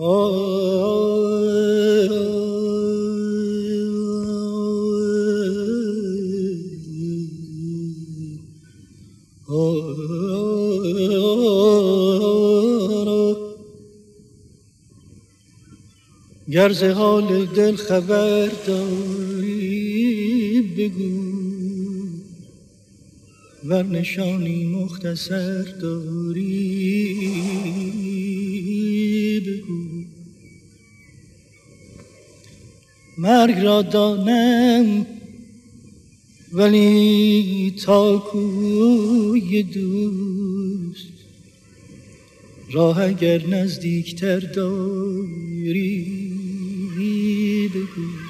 گر ز حال دل خبر داری بگو. ور نشانی مختصر داری مرگ را دانم ولی تا کوی دوست راه اگر نزدیکتر داری بگو.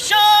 Revolution!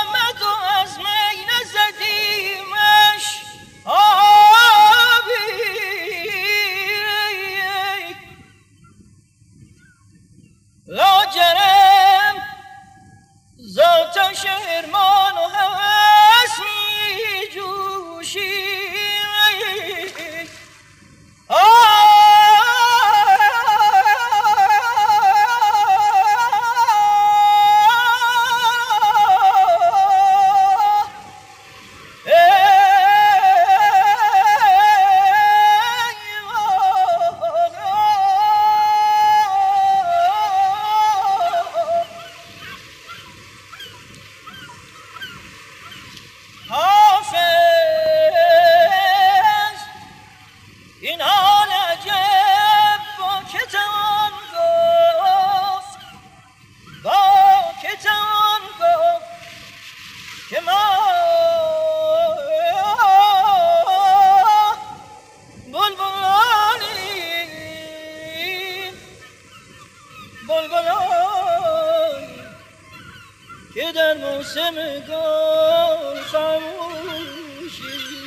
در موسم گل خاموشی